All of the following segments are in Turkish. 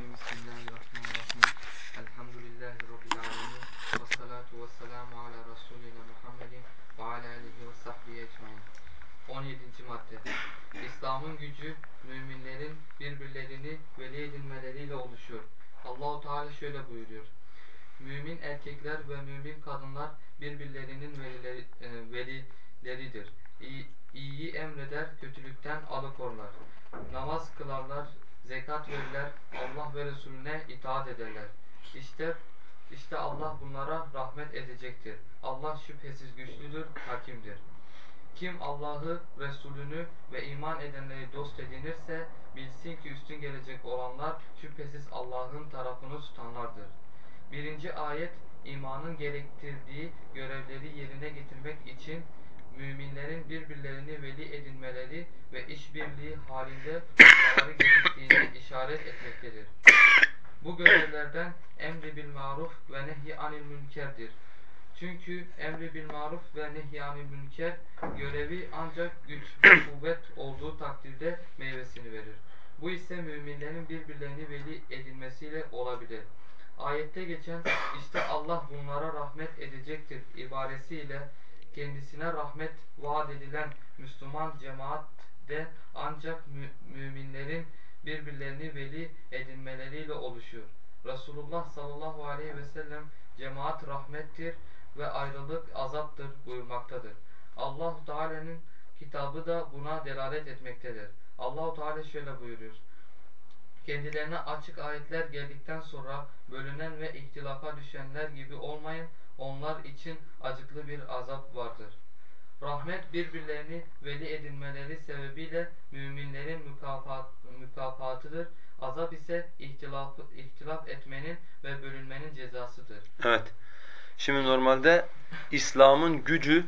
Euzubillahimineşşeytanirracim. Bismillahirrahmanirrahim. Elhamdülillahi Rabbil alemin. Ve salatu ve selamu ala Resulina Muhammedin ve ala alihi ve sahbihi ecmain. 17. madde. İslam'ın gücü müminlerin birbirlerini veli edinmeleriyle oluşuyor. Allahu Teala şöyle buyuruyor. Mümin erkekler ve mümin kadınlar birbirlerinin velileri, e, velileridir. İyi, iyiyi emreder, kötülükten alıkorlar. Namaz kılarlar, zekat verirler, Allah ve Resulüne itaat ederler. İşte işte Allah bunlara rahmet edecektir. Allah şüphesiz güçlüdür, hakimdir. Kim Allah'ı, Resulünü ve iman edenleri dost edinirse bilsin ki üstün gelecek olanlar şüphesiz Allah'ın tarafını tutanlardır. Birinci ayet imanın gerektirdiği görevleri yerine getirmek için müminlerin birbirlerini veli edinmeleri ve işbirliği halinde tutmaları gerektiğini işaret etmektedir. Bu görevlerden emri bil maruf ve nehy anil münkerdir. Çünkü emri bil maruf ve nehy anil münker görevi ancak güç ve kuvvet olduğu takdirde meyvesini verir. Bu ise müminlerin birbirlerini veli edinmesiyle olabilir. Ayette geçen işte Allah bunlara rahmet edecektir ibaresiyle kendisine rahmet vaat edilen Müslüman cemaat de ancak mü müminlerin birbirlerini veli edinmeleriyle oluşuyor. Resulullah sallallahu aleyhi ve sellem cemaat rahmettir ve ayrılık azaptır buyurmaktadır. Allah Teala'nın kitabı da buna delalet etmektedir. Allahu Teala şöyle buyuruyor. Kendilerine açık ayetler geldikten sonra bölünen ve ihtilafa düşenler gibi olmayın. Onlar için acıklı bir azap vardır. Rahmet birbirlerini veli edinmeleri sebebiyle müminlerin mükafat, mükafatıdır. Azap ise ihtilaf, ihtilaf etmenin ve bölünmenin cezasıdır. Evet. Şimdi normalde İslam'ın gücü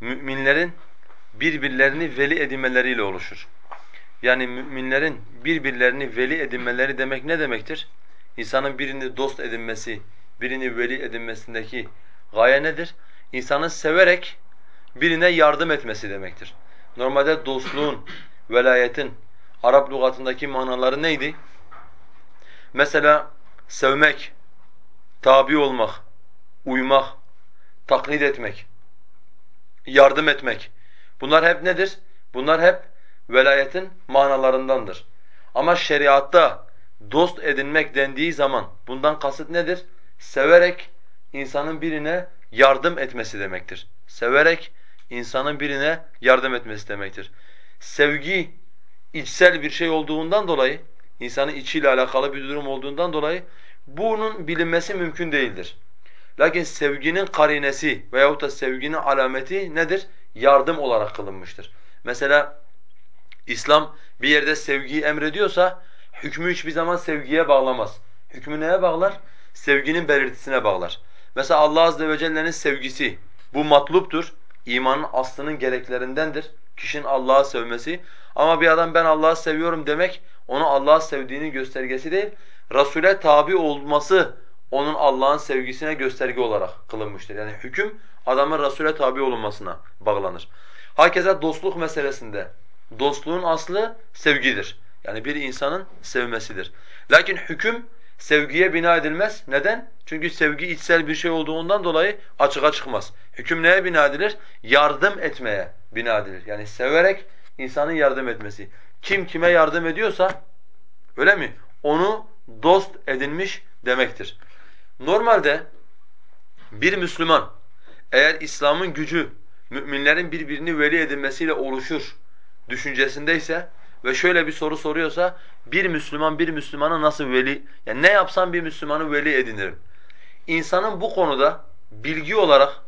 müminlerin birbirlerini veli edinmeleriyle oluşur. Yani müminlerin birbirlerini veli edinmeleri demek ne demektir? İnsanın birini dost edinmesi, birini veli edinmesindeki gaye nedir? İnsanın severek birine yardım etmesi demektir. Normalde dostluğun, velayetin Arap lügatındaki manaları neydi? Mesela sevmek, tabi olmak, uymak, taklit etmek, yardım etmek. Bunlar hep nedir? Bunlar hep velayetin manalarındandır. Ama şeriatta dost edinmek dendiği zaman bundan kasıt nedir? Severek insanın birine yardım etmesi demektir. Severek insanın birine yardım etmesi demektir. Sevgi içsel bir şey olduğundan dolayı, insanın içiyle alakalı bir durum olduğundan dolayı bunun bilinmesi mümkün değildir. Lakin sevginin karinesi veyahut da sevginin alameti nedir? Yardım olarak kılınmıştır. Mesela İslam bir yerde sevgiyi emrediyorsa hükmü hiçbir zaman sevgiye bağlamaz. Hükmü neye bağlar? Sevginin belirtisine bağlar. Mesela Allah azze ve celle'nin sevgisi bu matluptur. İmanın aslının gereklerindendir. Kişinin Allah'ı sevmesi. Ama bir adam ben Allah'ı seviyorum demek onu Allah'ı sevdiğinin göstergesi değil. Rasule tabi olması onun Allah'ın sevgisine gösterge olarak kılınmıştır. Yani hüküm adamın Rasule tabi olunmasına bağlanır. Hakeza dostluk meselesinde dostluğun aslı sevgidir. Yani bir insanın sevmesidir. Lakin hüküm sevgiye bina edilmez. Neden? Çünkü sevgi içsel bir şey olduğundan dolayı açığa çıkmaz. Hüküm neye bina edilir? Yardım etmeye bina edilir. Yani severek insanın yardım etmesi. Kim kime yardım ediyorsa öyle mi? Onu dost edinmiş demektir. Normalde bir Müslüman eğer İslam'ın gücü müminlerin birbirini veli edinmesiyle oluşur düşüncesindeyse ve şöyle bir soru soruyorsa bir Müslüman bir Müslümana nasıl veli yani ne yapsam bir Müslümanı veli edinirim. İnsanın bu konuda bilgi olarak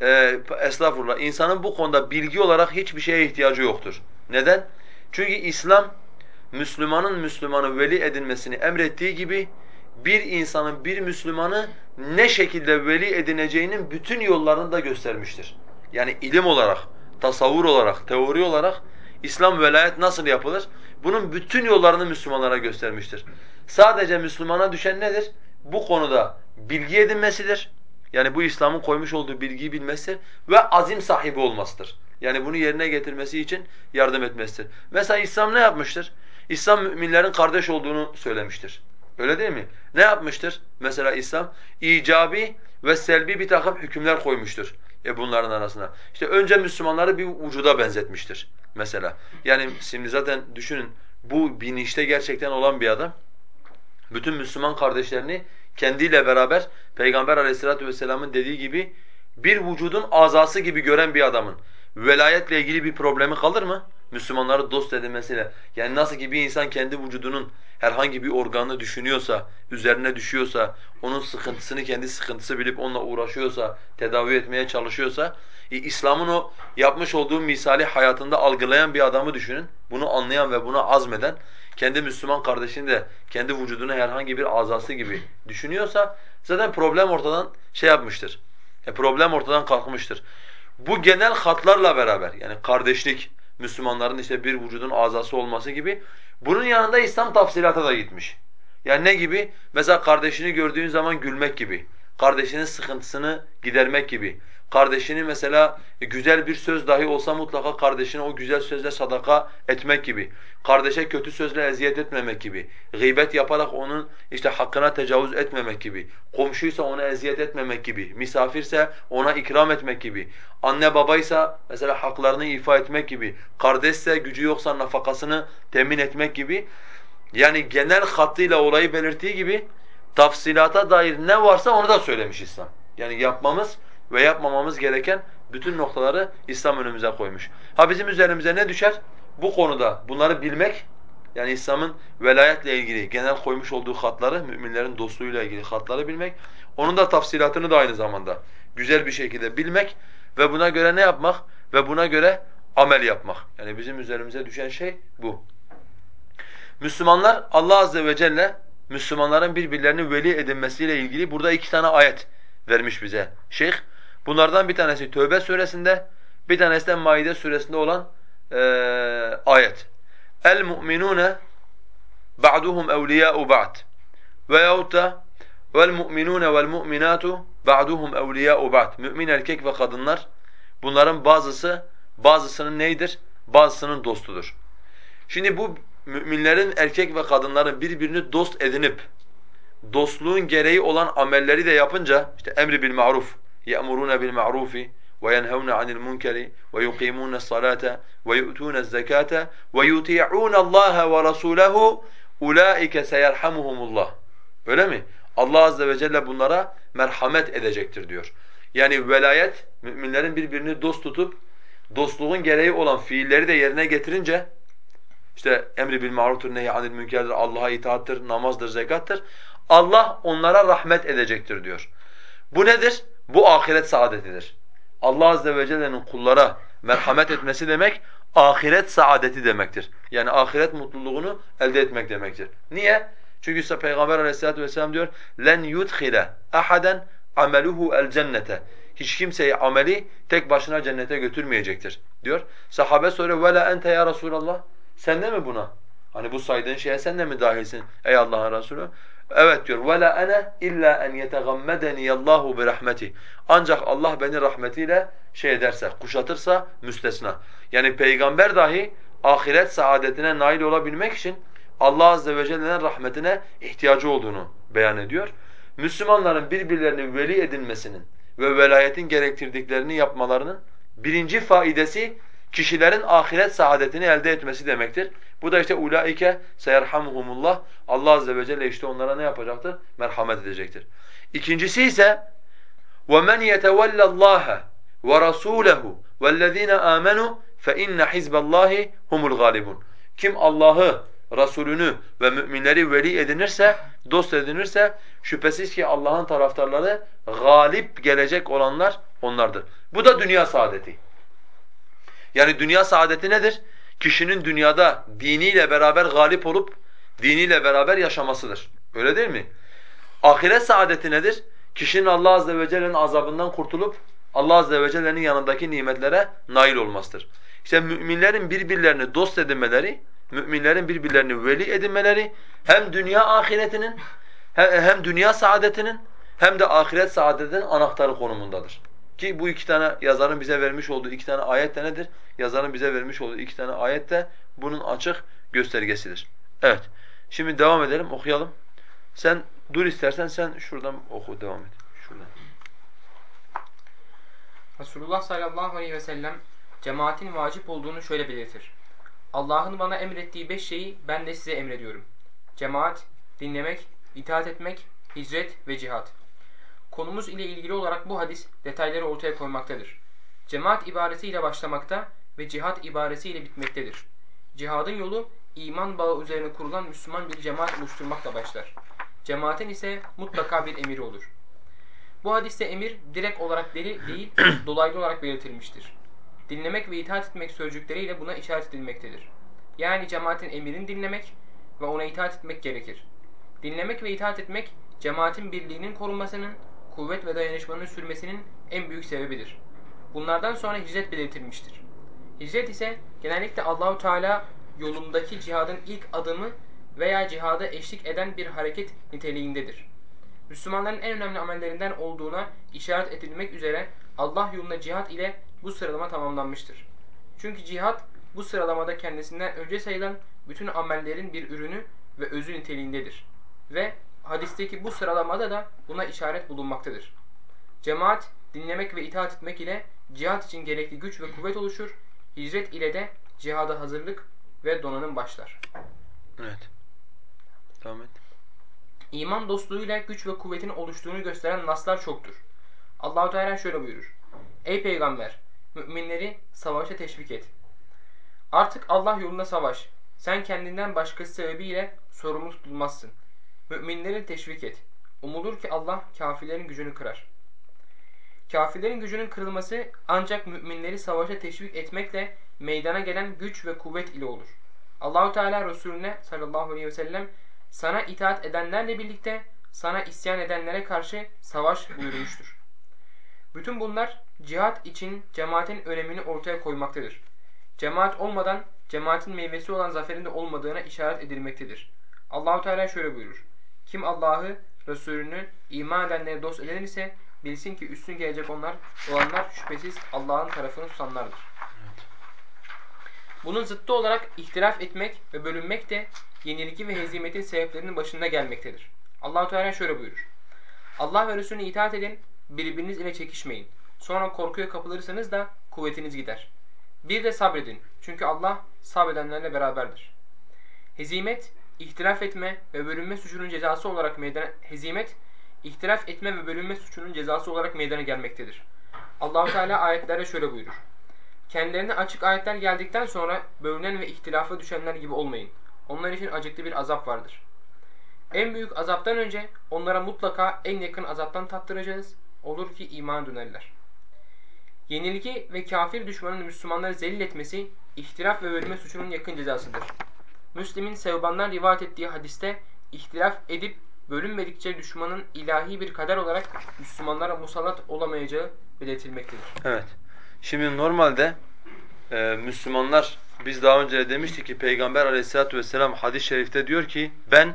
e, estağfurullah insanın bu konuda bilgi olarak hiçbir şeye ihtiyacı yoktur. Neden? Çünkü İslam Müslümanın Müslümanı veli edinmesini emrettiği gibi bir insanın bir Müslümanı ne şekilde veli edineceğinin bütün yollarını da göstermiştir. Yani ilim olarak, tasavvur olarak, teori olarak İslam velayet nasıl yapılır? Bunun bütün yollarını Müslümanlara göstermiştir. Sadece Müslümana düşen nedir? Bu konuda bilgi edinmesidir. Yani bu İslam'ın koymuş olduğu bilgiyi bilmesi ve azim sahibi olmasıdır. Yani bunu yerine getirmesi için yardım etmesidir. Mesela İslam ne yapmıştır? İslam müminlerin kardeş olduğunu söylemiştir. Öyle değil mi? Ne yapmıştır? Mesela İslam icabi ve selbi bir takım hükümler koymuştur e bunların arasına. İşte önce Müslümanları bir vücuda benzetmiştir mesela. Yani şimdi zaten düşünün bu bilinçte gerçekten olan bir adam bütün Müslüman kardeşlerini kendiyle beraber Peygamber aleyhissalatu vesselamın dediği gibi bir vücudun azası gibi gören bir adamın velayetle ilgili bir problemi kalır mı? Müslümanları dost edilmesiyle. Yani nasıl ki bir insan kendi vücudunun herhangi bir organını düşünüyorsa, üzerine düşüyorsa, onun sıkıntısını kendi sıkıntısı bilip onunla uğraşıyorsa, tedavi etmeye çalışıyorsa, e, İslam'ın o yapmış olduğu misali hayatında algılayan bir adamı düşünün. Bunu anlayan ve buna azmeden, kendi Müslüman kardeşini de kendi vücudunu herhangi bir azası gibi düşünüyorsa zaten problem ortadan şey yapmıştır. E problem ortadan kalkmıştır. Bu genel hatlarla beraber yani kardeşlik, Müslümanların işte bir vücudun azası olması gibi bunun yanında İslam tafsilata da gitmiş. Yani ne gibi? Mesela kardeşini gördüğün zaman gülmek gibi, kardeşinin sıkıntısını gidermek gibi, kardeşini mesela güzel bir söz dahi olsa mutlaka kardeşine o güzel sözle sadaka etmek gibi, kardeşe kötü sözle eziyet etmemek gibi, gıybet yaparak onun işte hakkına tecavüz etmemek gibi, komşuysa ona eziyet etmemek gibi, misafirse ona ikram etmek gibi, anne babaysa mesela haklarını ifa etmek gibi, kardeşse gücü yoksa nafakasını temin etmek gibi. Yani genel hattıyla olayı belirttiği gibi tafsilata dair ne varsa onu da söylemiş İslam. Yani yapmamız ve yapmamamız gereken bütün noktaları İslam önümüze koymuş. Ha bizim üzerimize ne düşer? Bu konuda bunları bilmek, yani İslam'ın velayetle ilgili genel koymuş olduğu hatları, müminlerin dostluğuyla ilgili hatları bilmek, onun da tafsilatını da aynı zamanda güzel bir şekilde bilmek ve buna göre ne yapmak? Ve buna göre amel yapmak. Yani bizim üzerimize düşen şey bu. Müslümanlar Allah azze ve celle Müslümanların birbirlerini veli edinmesiyle ilgili burada iki tane ayet vermiş bize şeyh. Bunlardan bir tanesi Tövbe suresinde, bir tanesi de Maide suresinde olan e, ayet. El mu'minune ba'duhum evliya'u ba'd. Veyahut da vel mu'minune vel mu'minatu ba'duhum evliya'u ba'd. Mümin erkek ve kadınlar bunların bazısı bazısının neydir? Bazısının dostudur. Şimdi bu müminlerin erkek ve kadınların birbirini dost edinip dostluğun gereği olan amelleri de yapınca işte emri bil ma'ruf munkeri ve yuqimuna salate ve yu'tuna zekate ve yuti'una Allah ve rasulehu ulaike seyerhamuhumullah. Öyle mi? Allah azze ve celle bunlara merhamet edecektir diyor. Yani velayet müminlerin birbirini dost tutup dostluğun gereği olan fiilleri de yerine getirince işte emri bil maruftur, nehy anil münkerdir, Allah'a itaattır, namazdır, zekattır. Allah onlara rahmet edecektir diyor. Bu nedir? Bu ahiret saadetidir. Allah azze ve celle'nin kullara merhamet etmesi demek ahiret saadeti demektir. Yani ahiret mutluluğunu elde etmek demektir. Niye? Çünkü ise Peygamber Aleyhisselatü vesselam diyor: "Len yudkhile ahaden ameluhu el cennete." Hiç kimseyi ameli tek başına cennete götürmeyecektir diyor. Sahabe soruyor: "Ve la ente ya Resulallah?" Sen de mi buna? Hani bu saydığın şeye sen de mi dahilsin ey Allah'ın Resulü? Evet diyor. وَلَا أَنَا اِلَّا اَنْ يَتَغَمَّدَنِيَ اللّٰهُ بِرَحْمَتِهِ Ancak Allah beni rahmetiyle şey ederse, kuşatırsa müstesna. Yani peygamber dahi ahiret saadetine nail olabilmek için Allah azze ve celle'nin rahmetine ihtiyacı olduğunu beyan ediyor. Müslümanların birbirlerini veli edinmesinin ve velayetin gerektirdiklerini yapmalarının birinci faidesi kişilerin ahiret saadetini elde etmesi demektir. Bu da işte ulaike seyerhamuhumullah. Allah azze ve celle işte onlara ne yapacaktır? Merhamet edecektir. İkincisi ise وَمَنْ يَتَوَلَّ اللّٰهَ وَرَسُولَهُ وَالَّذ۪ينَ آمَنُوا فَاِنَّ حِزْبَ اللّٰهِ هُمُ الْغَالِبُونَ Kim Allah'ı, Resulünü ve müminleri veli edinirse, dost edinirse şüphesiz ki Allah'ın taraftarları galip gelecek olanlar onlardır. Bu da dünya saadeti. Yani dünya saadeti nedir? Kişinin dünyada diniyle beraber galip olup diniyle beraber yaşamasıdır. Öyle değil mi? Ahiret saadeti nedir? Kişinin Allah azze ve celle'nin azabından kurtulup Allah azze ve celle'nin yanındaki nimetlere nail olmasıdır. İşte müminlerin birbirlerini dost edinmeleri, müminlerin birbirlerini veli edinmeleri hem dünya ahiretinin hem dünya saadetinin hem de ahiret saadetinin anahtarı konumundadır. Ki bu iki tane yazarın bize vermiş olduğu iki tane ayet de nedir? Yazarın bize vermiş olduğu iki tane ayet de bunun açık göstergesidir. Evet. Şimdi devam edelim, okuyalım. Sen dur istersen sen şuradan oku, devam et. Şuradan. Resulullah sallallahu aleyhi ve sellem cemaatin vacip olduğunu şöyle belirtir. Allah'ın bana emrettiği beş şeyi ben de size emrediyorum. Cemaat, dinlemek, itaat etmek, hicret ve cihat. Konumuz ile ilgili olarak bu hadis detayları ortaya koymaktadır. Cemaat ibaresiyle başlamakta ve cihat ibaresiyle bitmektedir. Cihadın yolu iman bağı üzerine kurulan Müslüman bir cemaat oluşturmakla başlar. Cemaatin ise mutlaka bir emiri olur. Bu hadiste emir direkt olarak deli değil, dolaylı olarak belirtilmiştir. Dinlemek ve itaat etmek sözcükleriyle buna işaret edilmektedir. Yani cemaatin emirini dinlemek ve ona itaat etmek gerekir. Dinlemek ve itaat etmek cemaatin birliğinin korunmasının, kuvvet ve dayanışmanın sürmesinin en büyük sebebidir. Bunlardan sonra hicret belirtilmiştir. Hicret ise genellikle Allahu Teala yolundaki cihadın ilk adımı veya cihada eşlik eden bir hareket niteliğindedir. Müslümanların en önemli amellerinden olduğuna işaret edilmek üzere Allah yolunda cihat ile bu sıralama tamamlanmıştır. Çünkü cihat bu sıralamada kendisinden önce sayılan bütün amellerin bir ürünü ve özü niteliğindedir. Ve hadisteki bu sıralamada da buna işaret bulunmaktadır. Cemaat, dinlemek ve itaat etmek ile cihat için gerekli güç ve kuvvet oluşur. Hicret ile de cihada hazırlık ve donanım başlar. Evet. Devam et. İman dostluğuyla güç ve kuvvetin oluştuğunu gösteren naslar çoktur. Allahu Teala şöyle buyurur. Ey peygamber, müminleri savaşa teşvik et. Artık Allah yolunda savaş. Sen kendinden başkası sebebiyle sorumlu tutulmazsın. Müminleri teşvik et. Umulur ki Allah kafirlerin gücünü kırar. Kafirlerin gücünün kırılması ancak müminleri savaşa teşvik etmekle meydana gelen güç ve kuvvet ile olur. Allahu Teala Resulüne sallallahu aleyhi ve sellem sana itaat edenlerle birlikte sana isyan edenlere karşı savaş buyurmuştur. Bütün bunlar cihat için cemaatin önemini ortaya koymaktadır. Cemaat olmadan cemaatin meyvesi olan zaferin de olmadığına işaret edilmektedir. Allahu Teala şöyle buyurur. Kim Allah'ı, Resulünü, iman edenleri dost edinir ise bilsin ki üstün gelecek onlar olanlar şüphesiz Allah'ın tarafını tutanlardır. Bunun zıttı olarak ihtilaf etmek ve bölünmek de yenilgi ve hezimetin sebeplerinin başında gelmektedir. Allahu Teala şöyle buyurur. Allah ve Resulüne itaat edin, birbiriniz ile çekişmeyin. Sonra korkuya kapılırsanız da kuvvetiniz gider. Bir de sabredin. Çünkü Allah sabredenlerle beraberdir. Hezimet, ihtilaf etme ve bölünme suçunun cezası olarak meydana hezimet, ihtilaf etme ve bölünme suçunun cezası olarak meydana gelmektedir. Allahu Teala ayetlerde şöyle buyurur. Kendilerine açık ayetler geldikten sonra bölünen ve ihtilafa düşenler gibi olmayın. Onlar için acıklı bir azap vardır. En büyük azaptan önce onlara mutlaka en yakın azaptan tattıracağız. Olur ki iman dönerler. Yenilgi ve kafir düşmanın Müslümanları zelil etmesi, ihtilaf ve bölünme suçunun yakın cezasıdır. Müslim'in Sevban'dan rivayet ettiği hadiste ihtilaf edip bölünmedikçe düşmanın ilahi bir kader olarak Müslümanlara musallat olamayacağı belirtilmektedir. Evet. Şimdi normalde e, Müslümanlar biz daha önce de demiştik ki Peygamber Aleyhisselatü vesselam hadis-i şerifte diyor ki ben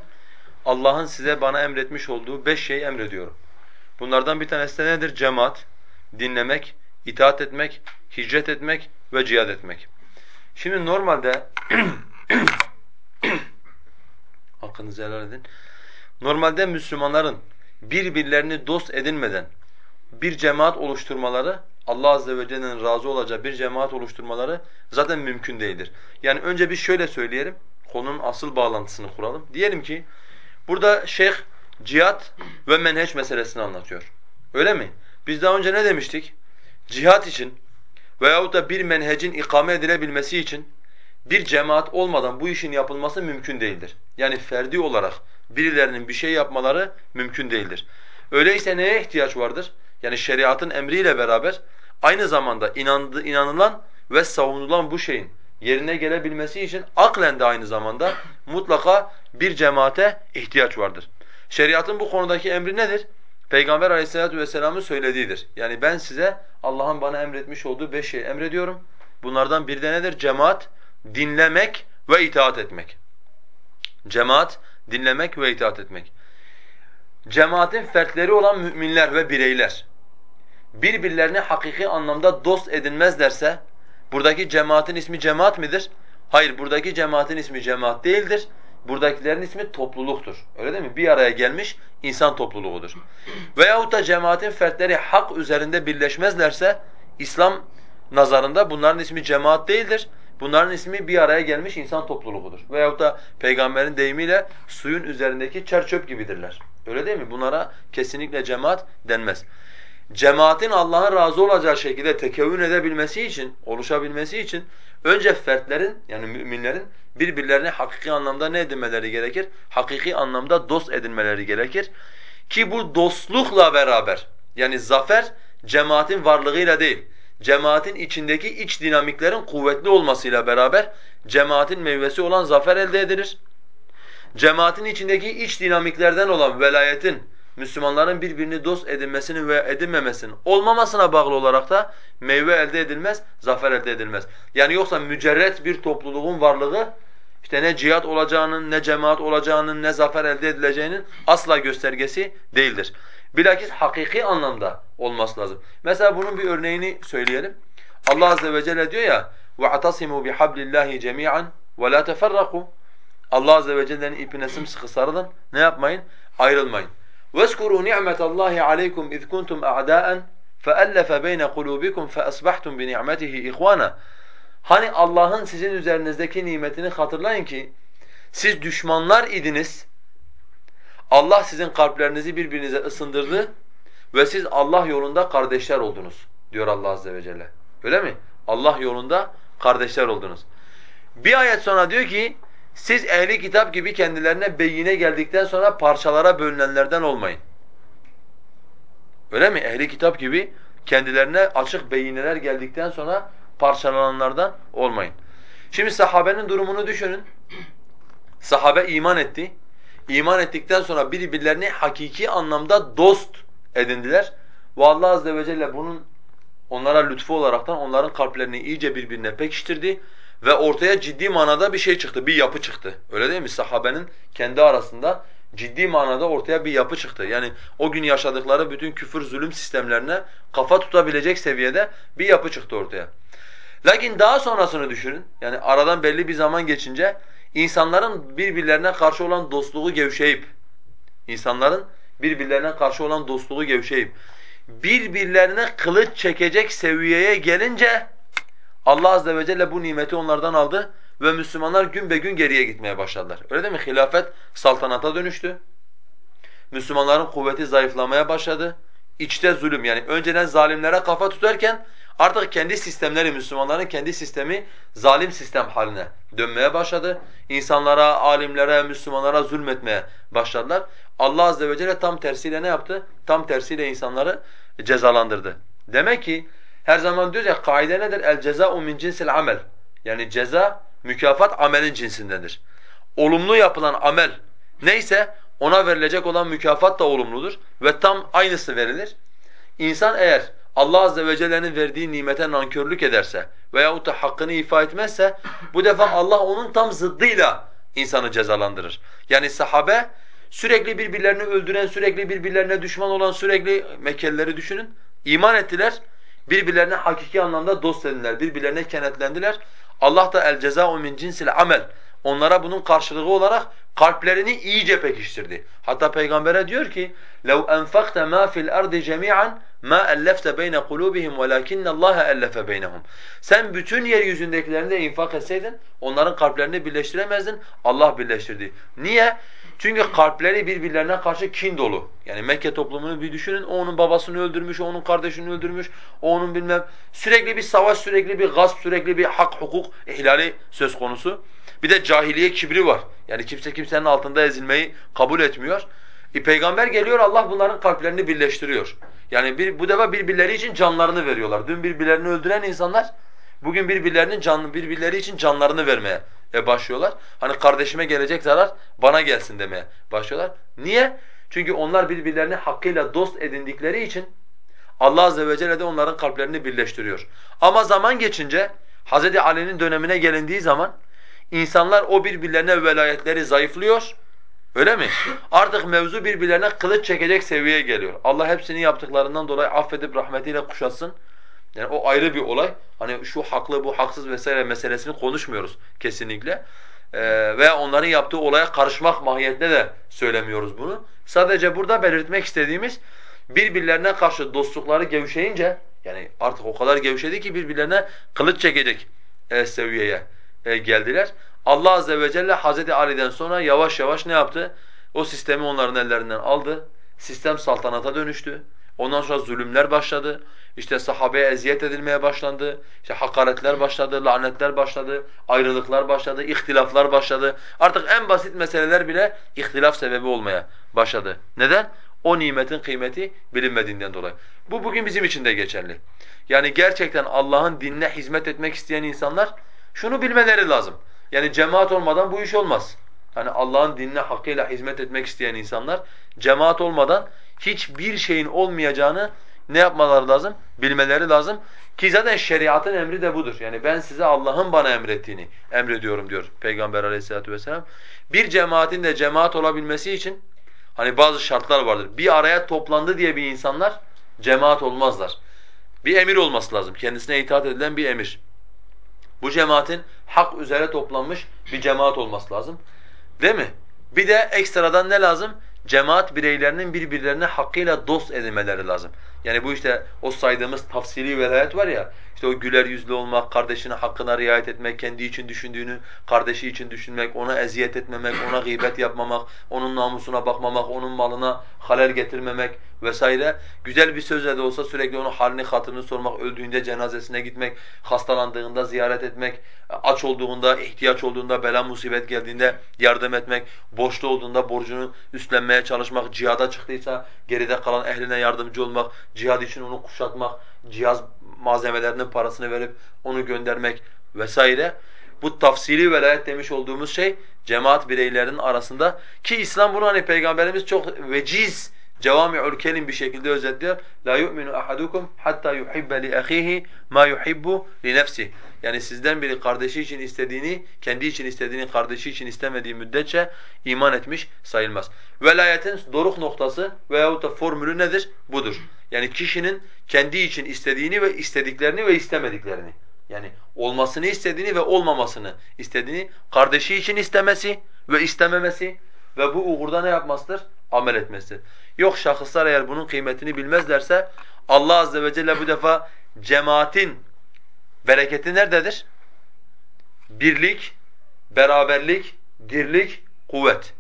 Allah'ın size bana emretmiş olduğu beş şeyi emrediyorum. Bunlardan bir tanesi de nedir? Cemaat, dinlemek, itaat etmek, hicret etmek ve cihad etmek. Şimdi normalde hakkınızı helal edin. Normalde Müslümanların birbirlerini dost edinmeden bir cemaat oluşturmaları Allah azze ve celle'nin razı olacağı bir cemaat oluşturmaları zaten mümkün değildir. Yani önce bir şöyle söyleyelim, konunun asıl bağlantısını kuralım. Diyelim ki burada şeyh cihat ve menheç meselesini anlatıyor. Öyle mi? Biz daha önce ne demiştik? Cihat için veyahut da bir menhecin ikame edilebilmesi için bir cemaat olmadan bu işin yapılması mümkün değildir. Yani ferdi olarak birilerinin bir şey yapmaları mümkün değildir. Öyleyse neye ihtiyaç vardır? Yani şeriatın emriyle beraber aynı zamanda inandı, inanılan ve savunulan bu şeyin yerine gelebilmesi için aklen de aynı zamanda mutlaka bir cemaate ihtiyaç vardır. Şeriatın bu konudaki emri nedir? Peygamber aleyhissalatu vesselam'ın söylediğidir. Yani ben size Allah'ın bana emretmiş olduğu beş şey emrediyorum. Bunlardan bir de nedir? Cemaat, dinlemek ve itaat etmek. Cemaat, dinlemek ve itaat etmek. Cemaatin fertleri olan müminler ve bireyler birbirlerini hakiki anlamda dost edinmezlerse buradaki cemaatin ismi cemaat midir? Hayır, buradaki cemaatin ismi cemaat değildir. buradakilerin ismi topluluktur. Öyle değil mi? Bir araya gelmiş insan topluluğudur. Veyahut da cemaatin fertleri hak üzerinde birleşmezlerse İslam nazarında bunların ismi cemaat değildir. Bunların ismi bir araya gelmiş insan topluluğudur. Veyahut da peygamberin deyimiyle suyun üzerindeki çer çöp gibidirler. Öyle değil mi? Bunlara kesinlikle cemaat denmez. Cemaatin Allah'ın razı olacağı şekilde tekevvün edebilmesi için, oluşabilmesi için önce fertlerin yani müminlerin birbirlerine hakiki anlamda ne edinmeleri gerekir? Hakiki anlamda dost edinmeleri gerekir. Ki bu dostlukla beraber yani zafer cemaatin varlığıyla değil, cemaatin içindeki iç dinamiklerin kuvvetli olmasıyla beraber cemaatin meyvesi olan zafer elde edilir. Cemaatin içindeki iç dinamiklerden olan velayetin Müslümanların birbirini dost edinmesinin veya edinmemesinin olmamasına bağlı olarak da meyve elde edilmez, zafer elde edilmez. Yani yoksa mücerret bir topluluğun varlığı işte ne cihat olacağının, ne cemaat olacağının, ne zafer elde edileceğinin asla göstergesi değildir. Bilakis hakiki anlamda olması lazım. Mesela bunun bir örneğini söyleyelim. Allah azze ve celle diyor ya: "Ve'tasimu bihablillahi cemian ve la teferraku." Allah azze ve celle'nin ipine sımsıkı sarılın. Ne yapmayın? Ayrılmayın. وَاذْكُرُوا نِعْمَةَ اللّٰهِ عَلَيْكُمْ اِذْ كُنْتُمْ اَعْدَاءً فَأَلَّفَ بَيْنَ قُلُوبِكُمْ فَأَصْبَحْتُمْ بِنِعْمَتِهِ اِخْوَانًا Hani Allah'ın sizin üzerinizdeki nimetini hatırlayın ki siz düşmanlar idiniz. Allah sizin kalplerinizi birbirinize ısındırdı ve siz Allah yolunda kardeşler oldunuz diyor Allah azze ve celle. Öyle mi? Allah yolunda kardeşler oldunuz. Bir ayet sonra diyor ki siz ehli kitap gibi kendilerine beyine geldikten sonra parçalara bölünenlerden olmayın. Öyle mi? Ehli kitap gibi kendilerine açık beyineler geldikten sonra parçalananlardan olmayın. Şimdi sahabenin durumunu düşünün. Sahabe iman etti. İman ettikten sonra birbirlerini hakiki anlamda dost edindiler. Ve Allah azze ve celle bunun onlara lütfu olaraktan onların kalplerini iyice birbirine pekiştirdi ve ortaya ciddi manada bir şey çıktı, bir yapı çıktı. Öyle değil mi? Sahabenin kendi arasında ciddi manada ortaya bir yapı çıktı. Yani o gün yaşadıkları bütün küfür, zulüm sistemlerine kafa tutabilecek seviyede bir yapı çıktı ortaya. Lakin daha sonrasını düşünün. Yani aradan belli bir zaman geçince insanların birbirlerine karşı olan dostluğu gevşeyip insanların birbirlerine karşı olan dostluğu gevşeyip birbirlerine kılıç çekecek seviyeye gelince Allah azze ve celle bu nimeti onlardan aldı ve Müslümanlar gün be gün geriye gitmeye başladılar. Öyle değil mi? Hilafet saltanata dönüştü. Müslümanların kuvveti zayıflamaya başladı. İçte zulüm yani önceden zalimlere kafa tutarken artık kendi sistemleri Müslümanların kendi sistemi zalim sistem haline dönmeye başladı. İnsanlara, alimlere, Müslümanlara zulmetmeye başladılar. Allah azze ve celle tam tersiyle ne yaptı? Tam tersiyle insanları cezalandırdı. Demek ki her zaman diyoruz ya kaide nedir? El ceza'u min cinsil amel. Yani ceza, mükafat amelin cinsindendir. Olumlu yapılan amel neyse ona verilecek olan mükafat da olumludur ve tam aynısı verilir. İnsan eğer Allah azze ve celle'nin verdiği nimete nankörlük ederse veyahut da hakkını ifa etmezse bu defa Allah onun tam zıddıyla insanı cezalandırır. Yani sahabe sürekli birbirlerini öldüren, sürekli birbirlerine düşman olan sürekli Mekkelileri düşünün. İman ettiler Birbirlerine hakiki anlamda dost edindiler, birbirlerine kenetlendiler. Allah da el cezâ'u min cinsil amel. Onlara bunun karşılığı olarak kalplerini iyice pekiştirdi. Hatta peygambere diyor ki: "Lev enfakte ma fil ardi cemi'an ma ellefte beyne kulubihim velakinne Allah ellefe beynehum." Sen bütün yeryüzündekilerini de infak etseydin onların kalplerini birleştiremezdin. Allah birleştirdi. Niye? Çünkü kalpleri birbirlerine karşı kin dolu. Yani Mekke toplumunu bir düşünün. O onun babasını öldürmüş, o onun kardeşini öldürmüş, o onun bilmem sürekli bir savaş, sürekli bir gasp, sürekli bir hak hukuk ihlali söz konusu. Bir de cahiliye kibri var. Yani kimse kimsenin altında ezilmeyi kabul etmiyor. E, peygamber geliyor Allah bunların kalplerini birleştiriyor. Yani bir, bu defa birbirleri için canlarını veriyorlar. Dün birbirlerini öldüren insanlar bugün birbirlerinin canlı birbirleri için canlarını vermeye e başlıyorlar. Hani kardeşime gelecek zarar bana gelsin demeye başlıyorlar. Niye? Çünkü onlar birbirlerini hakkıyla dost edindikleri için Allah azze ve celle de onların kalplerini birleştiriyor. Ama zaman geçince Hz. Ali'nin dönemine gelindiği zaman insanlar o birbirlerine velayetleri zayıflıyor. Öyle mi? Artık mevzu birbirlerine kılıç çekecek seviyeye geliyor. Allah hepsini yaptıklarından dolayı affedip rahmetiyle kuşatsın. Yani o ayrı bir olay. Hani şu haklı bu haksız vesaire meselesini konuşmuyoruz kesinlikle. Ee, veya onların yaptığı olaya karışmak mahiyetinde de söylemiyoruz bunu. Sadece burada belirtmek istediğimiz birbirlerine karşı dostlukları gevşeyince yani artık o kadar gevşedi ki birbirlerine kılıç çekecek e, seviyeye e, geldiler. Allah azze ve celle Hazreti Ali'den sonra yavaş yavaş ne yaptı? O sistemi onların ellerinden aldı. Sistem saltanata dönüştü. Ondan sonra zulümler başladı. İşte sahabeye eziyet edilmeye başlandı. İşte hakaretler başladı, lanetler başladı, ayrılıklar başladı, ihtilaflar başladı. Artık en basit meseleler bile ihtilaf sebebi olmaya başladı. Neden? O nimetin kıymeti bilinmediğinden dolayı. Bu bugün bizim için de geçerli. Yani gerçekten Allah'ın dinine hizmet etmek isteyen insanlar şunu bilmeleri lazım. Yani cemaat olmadan bu iş olmaz. Yani Allah'ın dinine hakkıyla hizmet etmek isteyen insanlar cemaat olmadan hiçbir şeyin olmayacağını ne yapmaları lazım? Bilmeleri lazım. Ki zaten şeriatın emri de budur. Yani ben size Allah'ın bana emrettiğini emrediyorum diyor Peygamber aleyhissalatu vesselam. Bir cemaatin de cemaat olabilmesi için hani bazı şartlar vardır. Bir araya toplandı diye bir insanlar cemaat olmazlar. Bir emir olması lazım. Kendisine itaat edilen bir emir. Bu cemaatin hak üzere toplanmış bir cemaat olması lazım. Değil mi? Bir de ekstradan ne lazım? Cemaat bireylerinin birbirlerine hakkıyla dost edinmeleri lazım. Yani bu işte o saydığımız tafsili velayet var ya, işte o güler yüzlü olmak, kardeşinin hakkına riayet etmek, kendi için düşündüğünü kardeşi için düşünmek, ona eziyet etmemek, ona gıybet yapmamak, onun namusuna bakmamak, onun malına halel getirmemek vesaire. Güzel bir sözle de olsa sürekli onun halini hatırını sormak, öldüğünde cenazesine gitmek, hastalandığında ziyaret etmek, aç olduğunda, ihtiyaç olduğunda, bela musibet geldiğinde yardım etmek, borçlu olduğunda borcunu üstlenmeye çalışmak, cihada çıktıysa geride kalan ehline yardımcı olmak, cihad için onu kuşatmak, cihaz malzemelerinin parasını verip onu göndermek vesaire. Bu tafsili velayet demiş olduğumuz şey cemaat bireylerinin arasında ki İslam bunu hani peygamberimiz çok veciz cevami'ül kelim bir şekilde özetliyor. La yu'minu ahadukum hatta yuhibbe li ahihi ma yuhibbu li nefsihi. Yani sizden biri kardeşi için istediğini, kendi için istediğini kardeşi için istemediği müddetçe iman etmiş sayılmaz. Velayetin doruk noktası veyahut da formülü nedir? Budur. Yani kişinin kendi için istediğini ve istediklerini ve istemediklerini yani olmasını istediğini ve olmamasını istediğini kardeşi için istemesi ve istememesi ve bu uğurda ne yapmasıdır? Amel etmesidir. Yok şahıslar eğer bunun kıymetini bilmezlerse Allah azze ve celle bu defa cemaatin bereketi nerededir? Birlik, beraberlik, dirlik, kuvvet.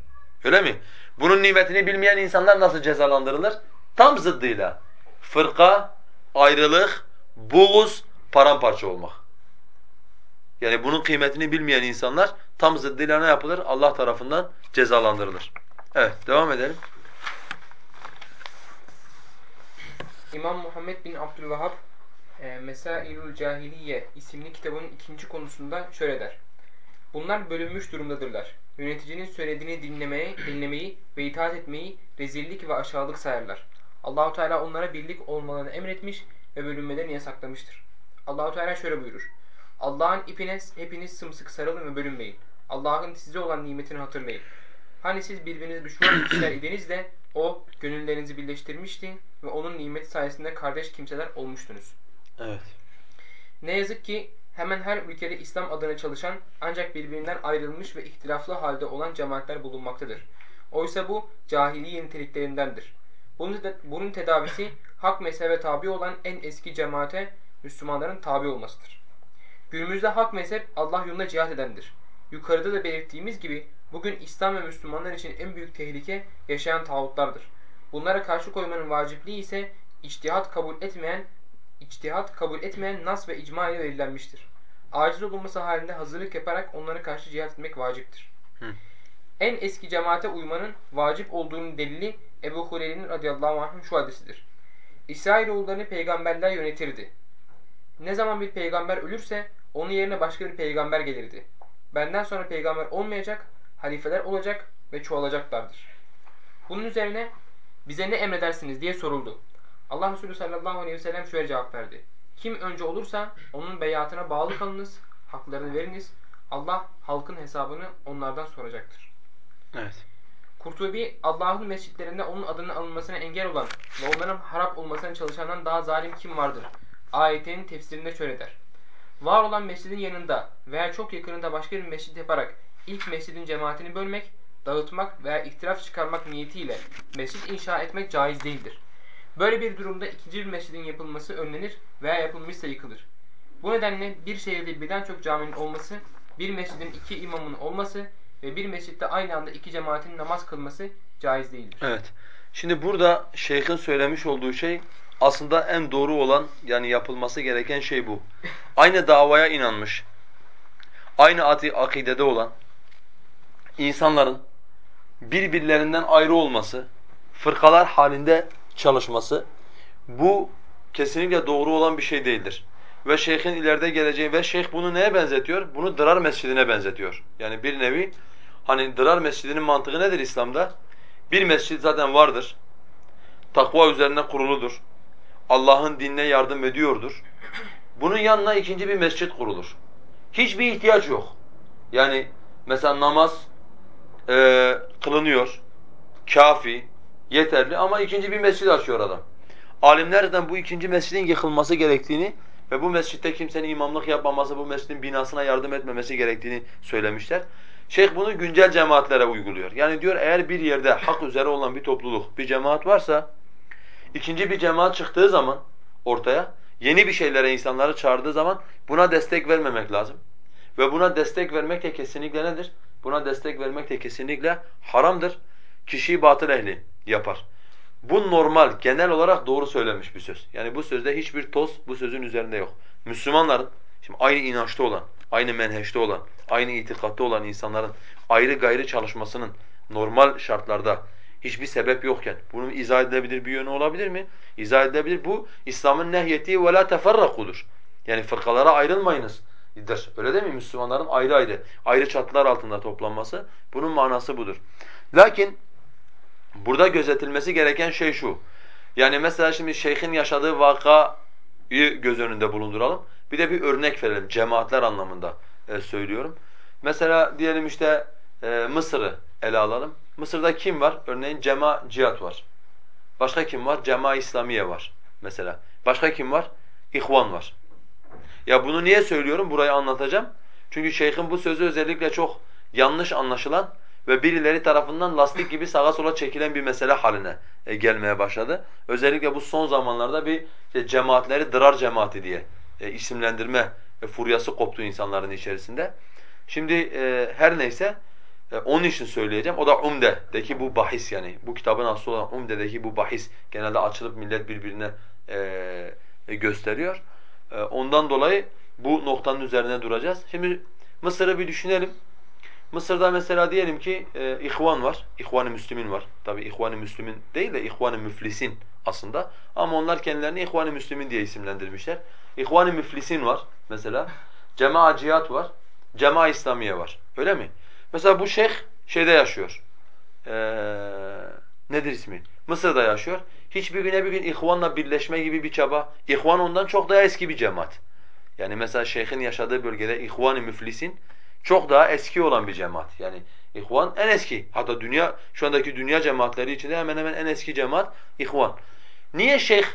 Öyle mi? Bunun nimetini bilmeyen insanlar nasıl cezalandırılır? Tam zıddıyla. Fırka, ayrılık, buğuz, paramparça olmak. Yani bunun kıymetini bilmeyen insanlar tam zıddıyla ne yapılır? Allah tarafından cezalandırılır. Evet, devam edelim. İmam Muhammed bin Abdülvahhab e, Mesailul Cahiliye isimli kitabının ikinci konusunda şöyle der. Bunlar bölünmüş durumdadırlar. Yöneticinin söylediğini dinlemeye, dinlemeyi ve itaat etmeyi rezillik ve aşağılık sayarlar. Allahu Teala onlara birlik olmalarını emretmiş ve bölünmelerini yasaklamıştır. Allahu Teala şöyle buyurur. Allah'ın ipine hepiniz sımsıkı sarılın ve bölünmeyin. Allah'ın size olan nimetini hatırlayın. Hani siz birbirinizi düşman kişiler idiniz de o gönüllerinizi birleştirmişti ve onun nimeti sayesinde kardeş kimseler olmuştunuz. Evet. Ne yazık ki hemen her ülkede İslam adına çalışan ancak birbirinden ayrılmış ve ihtilaflı halde olan cemaatler bulunmaktadır. Oysa bu cahiliye niteliklerindendir. Bunun, bunun tedavisi hak mezhebe tabi olan en eski cemaate Müslümanların tabi olmasıdır. Günümüzde hak mezhep Allah yolunda cihat edendir. Yukarıda da belirttiğimiz gibi bugün İslam ve Müslümanlar için en büyük tehlike yaşayan tağutlardır. Bunlara karşı koymanın vacipliği ise içtihat kabul etmeyen içtihat kabul etmeyen nas ve icma ile belirlenmiştir. Acil olunması halinde hazırlık yaparak onlara karşı cihat etmek vaciptir. Hı. En eski cemaate uymanın vacip olduğunun delili Ebu Hureyre'nin radıyallahu anh'ın şu hadisidir. İsrailoğullarını peygamberler yönetirdi. Ne zaman bir peygamber ölürse onun yerine başka bir peygamber gelirdi. Benden sonra peygamber olmayacak, halifeler olacak ve çoğalacaklardır. Bunun üzerine bize ne emredersiniz diye soruldu. Allah Resulü sallallahu aleyhi ve sellem şöyle cevap verdi. Kim önce olursa onun beyatına bağlı kalınız, haklarını veriniz. Allah halkın hesabını onlardan soracaktır. Evet. Kurtubi Allah'ın mescitlerinde onun adının alınmasına engel olan ve onların harap olmasına çalışandan daha zalim kim vardır? Ayetinin tefsirinde şöyle der. Var olan mescidin yanında veya çok yakınında başka bir mescit yaparak ilk mescidin cemaatini bölmek, dağıtmak veya ihtilaf çıkarmak niyetiyle mescit inşa etmek caiz değildir. Böyle bir durumda ikinci bir mescidin yapılması önlenir veya yapılmışsa yıkılır. Bu nedenle bir şehirde birden çok caminin olması, bir mescidin iki imamın olması ve bir mescitte aynı anda iki cemaatin namaz kılması caiz değildir. Evet. Şimdi burada şeyhin söylemiş olduğu şey aslında en doğru olan yani yapılması gereken şey bu. Aynı davaya inanmış, aynı akidede olan insanların birbirlerinden ayrı olması, fırkalar halinde çalışması bu kesinlikle doğru olan bir şey değildir. Ve şeyhin ileride geleceği ve şeyh bunu neye benzetiyor? Bunu Dırar Mescidine benzetiyor. Yani bir nevi hani Dırar Mescidinin mantığı nedir İslam'da? Bir mescid zaten vardır. Takva üzerine kuruludur. Allah'ın dinine yardım ediyordur. Bunun yanına ikinci bir mescit kurulur. Hiçbir ihtiyaç yok. Yani mesela namaz e, kılınıyor, kafi, yeterli ama ikinci bir mescid açıyor adam. Alimlerden bu ikinci mescidin yıkılması gerektiğini ve bu mescitte kimsenin imamlık yapmaması, bu mescidin binasına yardım etmemesi gerektiğini söylemişler. Şeyh bunu güncel cemaatlere uyguluyor. Yani diyor eğer bir yerde hak üzere olan bir topluluk, bir cemaat varsa ikinci bir cemaat çıktığı zaman ortaya yeni bir şeylere insanları çağırdığı zaman buna destek vermemek lazım. Ve buna destek vermek de kesinlikle nedir? Buna destek vermek de kesinlikle haramdır. Kişiyi batıl ehli yapar. Bu normal, genel olarak doğru söylemiş bir söz. Yani bu sözde hiçbir toz bu sözün üzerinde yok. Müslümanların, şimdi aynı inançta olan, aynı menheşte olan, aynı itikatta olan insanların ayrı gayrı çalışmasının normal şartlarda hiçbir sebep yokken bunun izah edilebilir bir yönü olabilir mi? İzah edilebilir. Bu İslam'ın nehyettiği وَلَا تَفَرَّقُdur. Yani fırkalara ayrılmayınız. Öyle değil mi? Müslümanların ayrı ayrı, ayrı çatılar altında toplanması. Bunun manası budur. Lakin burada gözetilmesi gereken şey şu. Yani mesela şimdi şeyhin yaşadığı vakayı göz önünde bulunduralım. Bir de bir örnek verelim cemaatler anlamında e, söylüyorum. Mesela diyelim işte e, Mısır'ı ele alalım. Mısır'da kim var? Örneğin Cema Cihat var. Başka kim var? Cema İslamiye var mesela. Başka kim var? İhvan var. Ya bunu niye söylüyorum? Burayı anlatacağım. Çünkü şeyhin bu sözü özellikle çok yanlış anlaşılan ve birileri tarafından lastik gibi sağa sola çekilen bir mesele haline e, gelmeye başladı. Özellikle bu son zamanlarda bir cemaatleri dırar cemaati diye e, isimlendirme e, furyası koptu insanların içerisinde. Şimdi e, her neyse e, onun için söyleyeceğim. O da Umde'deki bu bahis yani bu kitabın aslı olan Umde'deki bu bahis genelde açılıp millet birbirine e, e, gösteriyor. E, ondan dolayı bu noktanın üzerine duracağız. Şimdi Mısır'ı bir düşünelim. Mısır'da mesela diyelim ki e, ihvan var, ihvan-ı müslümin var. Tabi ihvan-ı müslümin değil de ihvan-ı müflisin aslında. Ama onlar kendilerini ihvan-ı müslümin diye isimlendirmişler. İhvan-ı müflisin var mesela. Cema cihat var, cema İslamiye var. Öyle mi? Mesela bu şeyh şeyde yaşıyor. Ee, nedir ismi? Mısır'da yaşıyor. Hiçbir güne bir gün ihvanla birleşme gibi bir çaba. İhvan ondan çok daha eski bir cemaat. Yani mesela şeyhin yaşadığı bölgede ihvan-ı müflisin çok daha eski olan bir cemaat. Yani ihvan en eski. Hatta dünya şu andaki dünya cemaatleri içinde hemen hemen en eski cemaat ihvan. Niye şeyh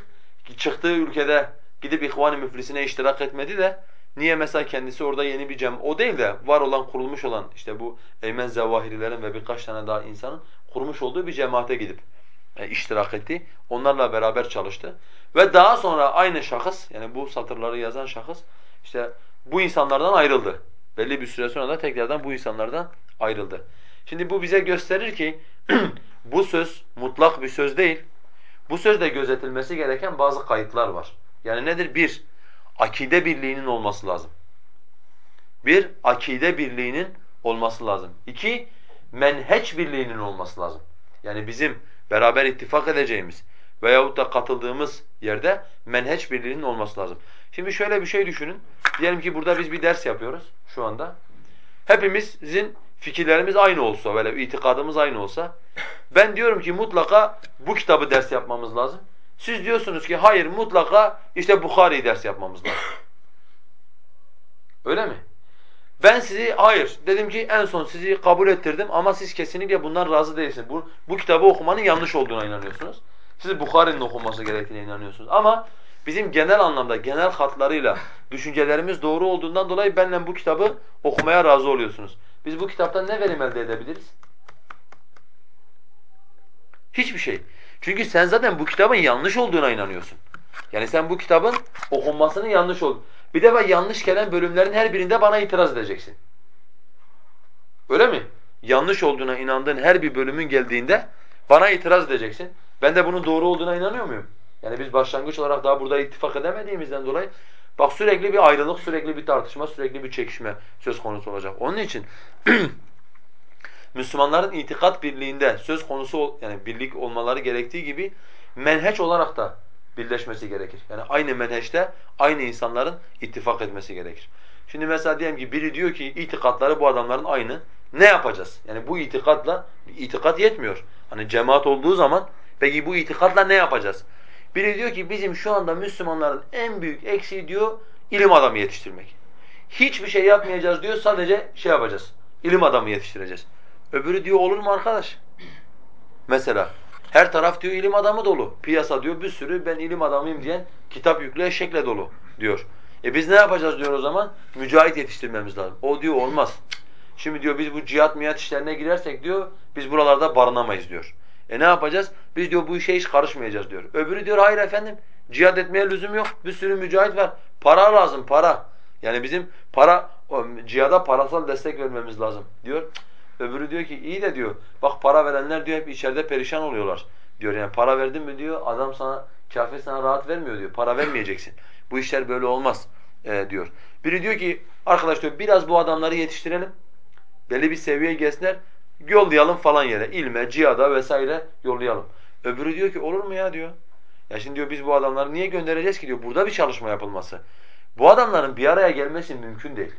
çıktığı ülkede gidip ihvan-ı müflisine iştirak etmedi de niye mesela kendisi orada yeni bir cemaat o değil de var olan kurulmuş olan işte bu Eymen Zevahirilerin ve birkaç tane daha insanın kurmuş olduğu bir cemaate gidip e, iştirak etti. Onlarla beraber çalıştı. Ve daha sonra aynı şahıs yani bu satırları yazan şahıs işte bu insanlardan ayrıldı. Belli bir süre sonra da tekrardan bu insanlardan ayrıldı. Şimdi bu bize gösterir ki bu söz mutlak bir söz değil. Bu sözde gözetilmesi gereken bazı kayıtlar var. Yani nedir? Bir, akide birliğinin olması lazım. Bir, akide birliğinin olması lazım. İki, menheç birliğinin olması lazım. Yani bizim beraber ittifak edeceğimiz veyahut da katıldığımız yerde menheç birliğinin olması lazım. Şimdi şöyle bir şey düşünün. Diyelim ki burada biz bir ders yapıyoruz şu anda. Hepimizin fikirlerimiz aynı olsa, böyle itikadımız aynı olsa ben diyorum ki mutlaka bu kitabı ders yapmamız lazım. Siz diyorsunuz ki hayır mutlaka işte Bukhari'yi ders yapmamız lazım. Öyle mi? Ben sizi hayır dedim ki en son sizi kabul ettirdim ama siz kesinlikle bundan razı değilsiniz. Bu, bu kitabı okumanın yanlış olduğuna inanıyorsunuz. Siz Bukhari'nin okunması gerektiğine inanıyorsunuz. Ama bizim genel anlamda, genel hatlarıyla düşüncelerimiz doğru olduğundan dolayı benimle bu kitabı okumaya razı oluyorsunuz. Biz bu kitaptan ne verim elde edebiliriz? Hiçbir şey. Çünkü sen zaten bu kitabın yanlış olduğuna inanıyorsun. Yani sen bu kitabın okunmasının yanlış ol. Bir defa yanlış gelen bölümlerin her birinde bana itiraz edeceksin. Öyle mi? Yanlış olduğuna inandığın her bir bölümün geldiğinde bana itiraz edeceksin. Ben de bunun doğru olduğuna inanıyor muyum? Yani biz başlangıç olarak daha burada ittifak edemediğimizden dolayı bak sürekli bir ayrılık, sürekli bir tartışma, sürekli bir çekişme söz konusu olacak. Onun için Müslümanların itikat birliğinde söz konusu yani birlik olmaları gerektiği gibi menheç olarak da birleşmesi gerekir. Yani aynı menheçte aynı insanların ittifak etmesi gerekir. Şimdi mesela diyelim ki biri diyor ki itikatları bu adamların aynı. Ne yapacağız? Yani bu itikatla itikat yetmiyor. Hani cemaat olduğu zaman peki bu itikatla ne yapacağız? Biri diyor ki bizim şu anda Müslümanların en büyük eksiği diyor ilim adamı yetiştirmek. Hiçbir şey yapmayacağız diyor sadece şey yapacağız. İlim adamı yetiştireceğiz. Öbürü diyor olur mu arkadaş? Mesela her taraf diyor ilim adamı dolu. Piyasa diyor bir sürü ben ilim adamıyım diyen kitap yüklü şekle dolu diyor. E biz ne yapacağız diyor o zaman? Mücahit yetiştirmemiz lazım. O diyor olmaz. Şimdi diyor biz bu cihat miyat işlerine girersek diyor biz buralarda barınamayız diyor. E ne yapacağız? Biz diyor bu işe hiç karışmayacağız diyor. Öbürü diyor hayır efendim cihat etmeye lüzum yok. Bir sürü mücahit var. Para lazım para. Yani bizim para cihada parasal destek vermemiz lazım diyor. Öbürü diyor ki iyi de diyor bak para verenler diyor hep içeride perişan oluyorlar diyor. Yani para verdin mi diyor adam sana kafir sana rahat vermiyor diyor. Para vermeyeceksin. Bu işler böyle olmaz e, diyor. Biri diyor ki arkadaş diyor biraz bu adamları yetiştirelim. Belli bir seviyeye gelsinler. Yollayalım falan yere. ilme, cihada vesaire yollayalım. Öbürü diyor ki olur mu ya diyor. Ya şimdi diyor biz bu adamları niye göndereceğiz ki diyor. Burada bir çalışma yapılması. Bu adamların bir araya gelmesi mümkün değil.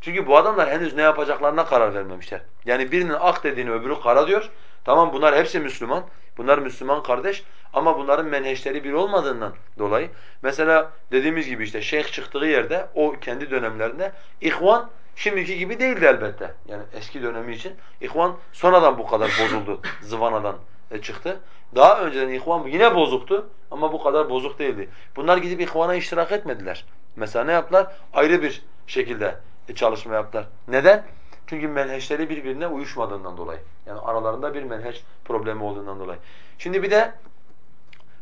Çünkü bu adamlar henüz ne yapacaklarına karar vermemişler. Yani birinin ak dediğini öbürü kara diyor. Tamam bunlar hepsi Müslüman. Bunlar Müslüman kardeş ama bunların menheşleri bir olmadığından dolayı mesela dediğimiz gibi işte şeyh çıktığı yerde o kendi dönemlerinde ihvan şimdiki gibi değildi elbette. Yani eski dönemi için ihvan sonradan bu kadar bozuldu. Zıvanadan e, çıktı. Daha önceden ihvan yine bozuktu ama bu kadar bozuk değildi. Bunlar gidip ihvana iştirak etmediler. Mesela ne yaptılar? Ayrı bir şekilde e, çalışma yaptılar. Neden? Çünkü menheşleri birbirine uyuşmadığından dolayı. Yani aralarında bir menheş problemi olduğundan dolayı. Şimdi bir de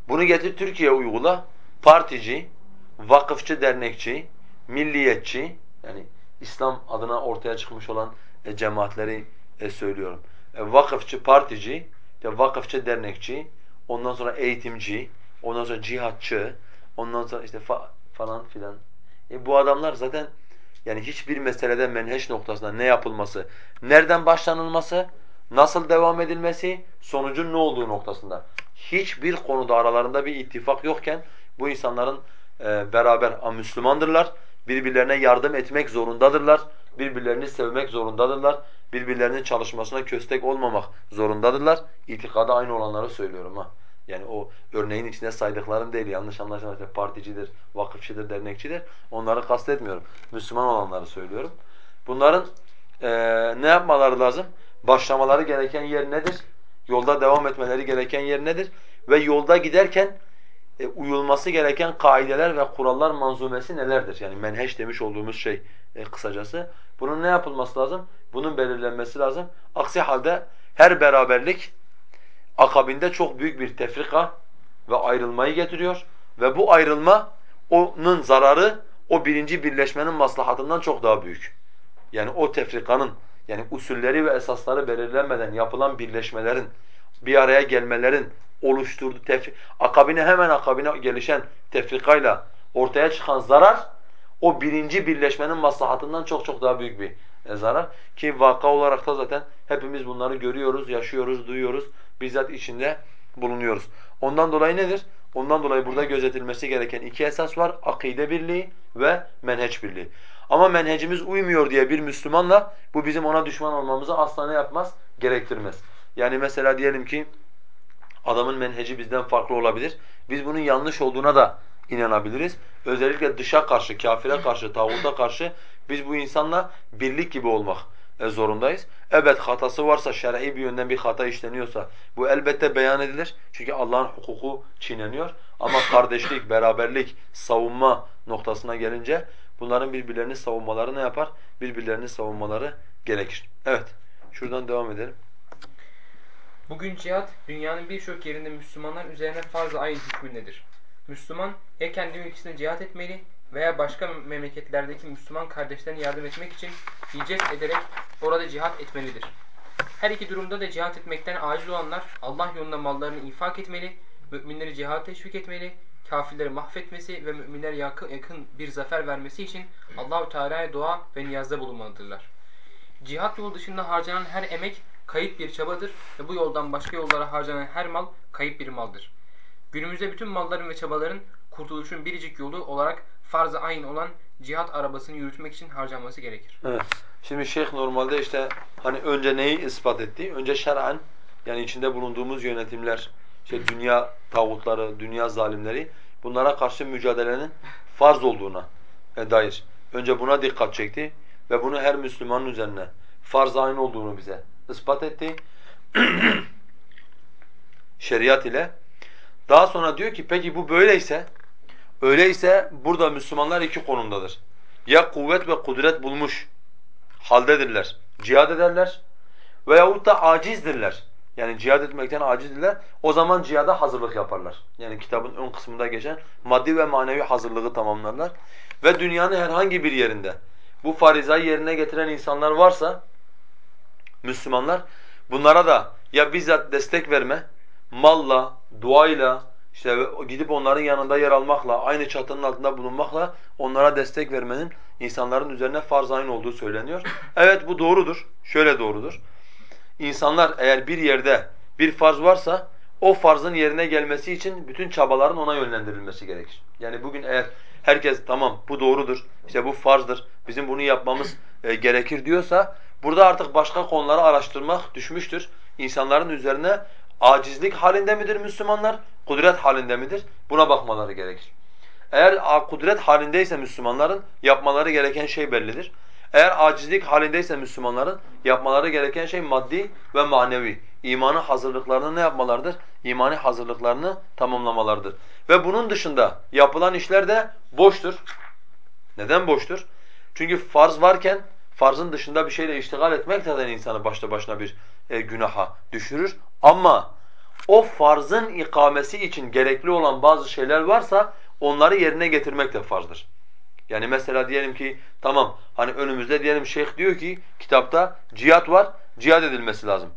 bunu getir Türkiye uygula. Partici, vakıfçı dernekçi, milliyetçi yani İslam adına ortaya çıkmış olan e, cemaatleri e, söylüyorum. E, vakıfçı partici, işte vakıfçı dernekçi, ondan sonra eğitimci, ondan sonra cihatçı, ondan sonra işte fa falan filan. E, bu adamlar zaten yani hiçbir meselede menheş noktasında ne yapılması, nereden başlanılması, nasıl devam edilmesi, sonucun ne olduğu noktasında. Hiçbir konuda aralarında bir ittifak yokken bu insanların e, beraber Müslümandırlar, birbirlerine yardım etmek zorundadırlar, birbirlerini sevmek zorundadırlar, birbirlerinin çalışmasına köstek olmamak zorundadırlar. İtikada aynı olanları söylüyorum ha. Yani o örneğin içinde saydıklarım değil, yanlış anlaşılmasın. Particidir, vakıfçıdır, dernekçidir. Onları kastetmiyorum. Müslüman olanları söylüyorum. Bunların e, ne yapmaları lazım? Başlamaları gereken yer nedir? Yolda devam etmeleri gereken yer nedir? Ve yolda giderken e, uyulması gereken kaideler ve kurallar manzumesi nelerdir? Yani menheş demiş olduğumuz şey e, kısacası. Bunun ne yapılması lazım? Bunun belirlenmesi lazım. Aksi halde her beraberlik akabinde çok büyük bir tefrika ve ayrılmayı getiriyor ve bu ayrılma onun zararı o birinci birleşmenin maslahatından çok daha büyük. Yani o tefrikanın yani usulleri ve esasları belirlenmeden yapılan birleşmelerin bir araya gelmelerin oluşturduğu tef akabine hemen akabine gelişen tefrikayla ortaya çıkan zarar o birinci birleşmenin maslahatından çok çok daha büyük bir e, zarar ki vaka olarak da zaten hepimiz bunları görüyoruz, yaşıyoruz, duyuyoruz bizzat içinde bulunuyoruz. Ondan dolayı nedir? Ondan dolayı burada gözetilmesi gereken iki esas var. Akide birliği ve menheç birliği. Ama menhecimiz uymuyor diye bir Müslümanla bu bizim ona düşman olmamızı asla ne yapmaz? Gerektirmez. Yani mesela diyelim ki adamın menheci bizden farklı olabilir. Biz bunun yanlış olduğuna da inanabiliriz. Özellikle dışa karşı, kafire karşı, tağuta karşı biz bu insanla birlik gibi olmak e, zorundayız. Evet hatası varsa, şer'i bir yönden bir hata işleniyorsa bu elbette beyan edilir. Çünkü Allah'ın hukuku çiğneniyor. Ama kardeşlik, beraberlik, savunma noktasına gelince bunların birbirlerini savunmaları ne yapar? Birbirlerini savunmaları gerekir. Evet, şuradan devam edelim. Bugün cihat dünyanın birçok yerinde Müslümanlar üzerine farz-ı ayn hükmündedir. Müslüman ya kendi ülkesinde cihat etmeli veya başka memleketlerdeki Müslüman kardeşlerine yardım etmek için hicret ederek orada cihat etmelidir. Her iki durumda da cihat etmekten acil olanlar Allah yolunda mallarını infak etmeli, müminleri cihat teşvik etmeli, kafirleri mahvetmesi ve müminlere yakın, yakın bir zafer vermesi için Allahu Teala'ya dua ve niyazda bulunmalıdırlar. Cihat yolu dışında harcanan her emek kayıp bir çabadır ve bu yoldan başka yollara harcanan her mal kayıp bir maldır. Günümüzde bütün malların ve çabaların kurtuluşun biricik yolu olarak farz-ı ayn olan cihat arabasını yürütmek için harcanması gerekir. Evet. Şimdi şeyh normalde işte hani önce neyi ispat etti? Önce şer'an yani içinde bulunduğumuz yönetimler, işte dünya tağutları, dünya zalimleri bunlara karşı mücadelenin farz olduğuna dair. Önce buna dikkat çekti ve bunu her Müslümanın üzerine farz aynı olduğunu bize ispat etti. Şeriat ile. Daha sonra diyor ki peki bu böyleyse öyleyse burada Müslümanlar iki konumdadır. Ya kuvvet ve kudret bulmuş haldedirler, cihad ederler veyahut da acizdirler. Yani cihad etmekten acizdirler. O zaman cihada hazırlık yaparlar. Yani kitabın ön kısmında geçen maddi ve manevi hazırlığı tamamlarlar. Ve dünyanın herhangi bir yerinde bu farizayı yerine getiren insanlar varsa Müslümanlar bunlara da ya bizzat destek verme, malla, duayla, işte gidip onların yanında yer almakla, aynı çatının altında bulunmakla onlara destek vermenin insanların üzerine farz aynı olduğu söyleniyor. Evet bu doğrudur. Şöyle doğrudur. İnsanlar eğer bir yerde bir farz varsa o farzın yerine gelmesi için bütün çabaların ona yönlendirilmesi gerekir. Yani bugün eğer herkes tamam bu doğrudur, işte bu farzdır, bizim bunu yapmamız e, gerekir diyorsa burada artık başka konuları araştırmak düşmüştür. İnsanların üzerine acizlik halinde midir Müslümanlar, kudret halinde midir? Buna bakmaları gerekir. Eğer kudret halindeyse Müslümanların yapmaları gereken şey bellidir. Eğer acizlik halindeyse Müslümanların yapmaları gereken şey maddi ve manevi. İmanı hazırlıklarını ne yapmalarıdır? İmani hazırlıklarını tamamlamalarıdır. Ve bunun dışında yapılan işler de boştur. Neden boştur? Çünkü farz varken farzın dışında bir şeyle iştigal etmek zaten insanı başta başına bir e, günaha düşürür. Ama o farzın ikamesi için gerekli olan bazı şeyler varsa onları yerine getirmek de farzdır. Yani mesela diyelim ki tamam hani önümüzde diyelim şeyh diyor ki kitapta cihat var, cihat edilmesi lazım.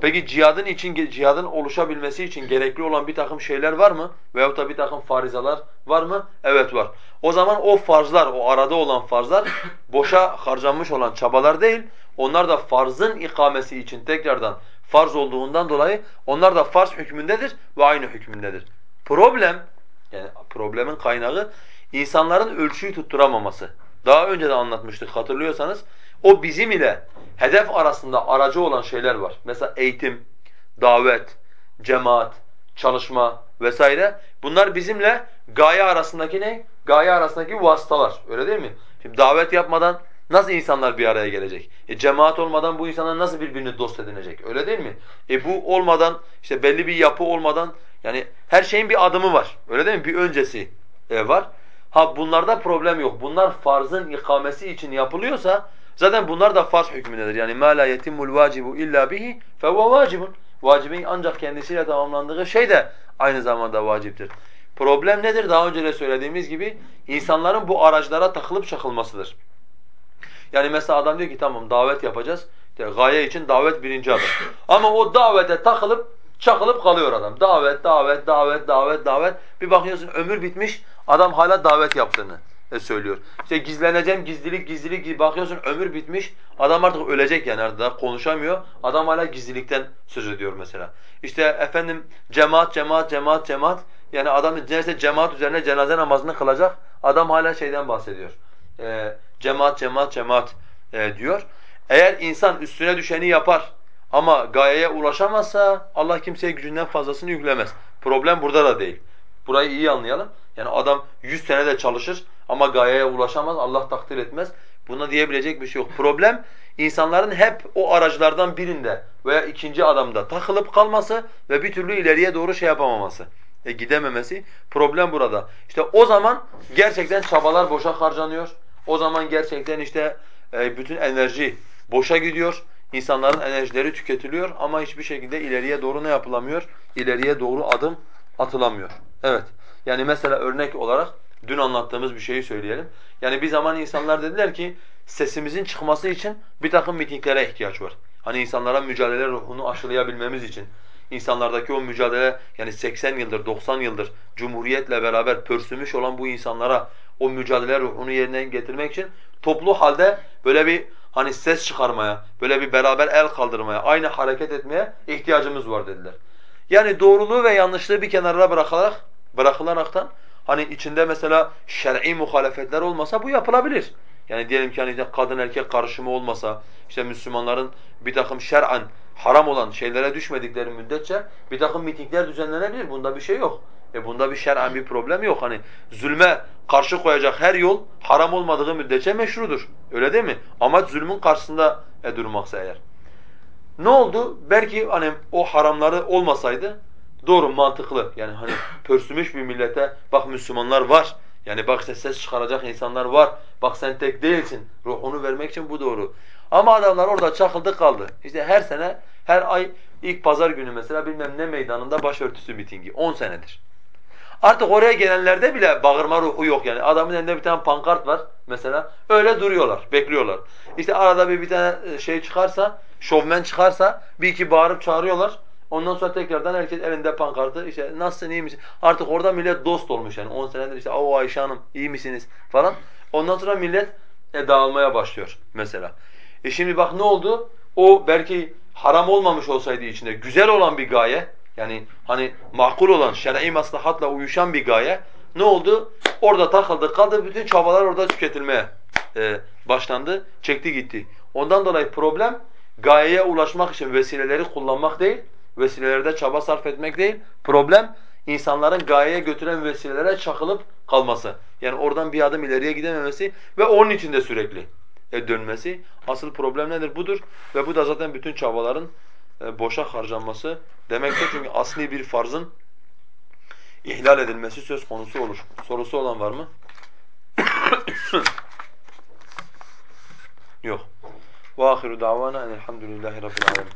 Peki cihadın için cihadın oluşabilmesi için gerekli olan bir takım şeyler var mı? Veyahut da bir takım farizalar var mı? Evet var. O zaman o farzlar, o arada olan farzlar boşa harcanmış olan çabalar değil. Onlar da farzın ikamesi için tekrardan farz olduğundan dolayı onlar da farz hükmündedir ve aynı hükmündedir. Problem yani problemin kaynağı insanların ölçüyü tutturamaması. Daha önce de anlatmıştık hatırlıyorsanız. O bizim ile hedef arasında aracı olan şeyler var. Mesela eğitim, davet, cemaat, çalışma vesaire. Bunlar bizimle gaye arasındaki ne? gaye arasındaki vasıtalar. Öyle değil mi? Şimdi davet yapmadan nasıl insanlar bir araya gelecek? E cemaat olmadan bu insanlar nasıl birbirini dost edinecek? Öyle değil mi? E bu olmadan, işte belli bir yapı olmadan yani her şeyin bir adımı var. Öyle değil mi? Bir öncesi e, var. Ha bunlarda problem yok. Bunlar farzın ikamesi için yapılıyorsa zaten bunlar da farz hükmündedir. Yani ma la yetimul vacibu illa bihi fehuve vacibun. Vacibin ancak kendisiyle tamamlandığı şey de aynı zamanda vaciptir. Problem nedir? Daha önce de söylediğimiz gibi insanların bu araçlara takılıp çakılmasıdır. Yani mesela adam diyor ki tamam davet yapacağız. İşte gaye için davet birinci adım. Ama o davete takılıp çakılıp kalıyor adam. Davet, davet, davet, davet, davet. Bir bakıyorsun ömür bitmiş. Adam hala davet yaptığını e, söylüyor. İşte gizleneceğim, gizlilik, gizlilik gibi bakıyorsun ömür bitmiş. Adam artık ölecek yani artık konuşamıyor. Adam hala gizlilikten söz ediyor mesela. İşte efendim cemaat, cemaat, cemaat, cemaat. Yani adam neredeyse cemaat üzerine cenaze namazını kılacak. Adam hala şeyden bahsediyor. E, cemaat, cemaat, cemaat e, diyor. Eğer insan üstüne düşeni yapar ama gayeye ulaşamazsa Allah kimseye gücünden fazlasını yüklemez. Problem burada da değil. Burayı iyi anlayalım. Yani adam 100 sene de çalışır ama gayeye ulaşamaz, Allah takdir etmez. Buna diyebilecek bir şey yok. Problem insanların hep o araçlardan birinde veya ikinci adamda takılıp kalması ve bir türlü ileriye doğru şey yapamaması. E gidememesi. Problem burada. İşte o zaman gerçekten çabalar boşa harcanıyor. O zaman gerçekten işte e, bütün enerji boşa gidiyor. İnsanların enerjileri tüketiliyor ama hiçbir şekilde ileriye doğru ne yapılamıyor? İleriye doğru adım atılamıyor. Evet. Yani mesela örnek olarak dün anlattığımız bir şeyi söyleyelim. Yani bir zaman insanlar dediler ki sesimizin çıkması için bir takım mitinglere ihtiyaç var. Hani insanlara mücadele ruhunu aşılayabilmemiz için, insanlardaki o mücadele yani 80 yıldır, 90 yıldır cumhuriyetle beraber pörsümüş olan bu insanlara o mücadele ruhunu yerine getirmek için toplu halde böyle bir hani ses çıkarmaya, böyle bir beraber el kaldırmaya, aynı hareket etmeye ihtiyacımız var dediler. Yani doğruluğu ve yanlışlığı bir kenara bırakarak, bırakılaraktan hani içinde mesela şer'i muhalefetler olmasa bu yapılabilir. Yani diyelim ki hani kadın erkek karışımı olmasa, işte Müslümanların bir takım şer'an haram olan şeylere düşmedikleri müddetçe bir takım mitingler düzenlenebilir. Bunda bir şey yok. E bunda bir şer'an bir problem yok. Hani zulme karşı koyacak her yol haram olmadığı müddetçe meşrudur. Öyle değil mi? Amaç zulmün karşısında e, durmaksa eğer. Ne oldu? Belki hani o haramları olmasaydı doğru mantıklı. Yani hani pörsümüş bir millete bak Müslümanlar var. Yani bak ses çıkaracak insanlar var. Bak sen tek değilsin. Ruhunu vermek için bu doğru. Ama adamlar orada çakıldı kaldı. İşte her sene, her ay ilk pazar günü mesela bilmem ne meydanında başörtüsü mitingi. 10 senedir. Artık oraya gelenlerde bile bağırma ruhu yok yani. Adamın elinde bir tane pankart var mesela. Öyle duruyorlar, bekliyorlar. İşte arada bir bir tane e, şey çıkarsa, şovmen çıkarsa bir iki bağırıp çağırıyorlar. Ondan sonra tekrardan herkes elinde pankartı işte nasılsın iyi misin? Artık orada millet dost olmuş yani 10 senedir işte o Ayşe Hanım iyi misiniz falan. Ondan sonra millet e, dağılmaya başlıyor mesela. E şimdi bak ne oldu? O belki haram olmamış olsaydı içinde güzel olan bir gaye yani hani makul olan şer'i maslahatla uyuşan bir gaye ne oldu? Orada takıldı kaldı bütün çabalar orada tüketilmeye e, başlandı. Çekti gitti. Ondan dolayı problem gayeye ulaşmak için vesileleri kullanmak değil, vesilelerde çaba sarf etmek değil. Problem insanların gayeye götüren vesilelere çakılıp kalması. Yani oradan bir adım ileriye gidememesi ve onun içinde sürekli e, dönmesi. Asıl problem nedir? Budur ve bu da zaten bütün çabaların e, boşa harcanması demektir. Çünkü asli bir farzın ihlal edilmesi söz konusu olur. Sorusu olan var mı? Yok. وآخر دعوانا أن الحمد لله رب العالمين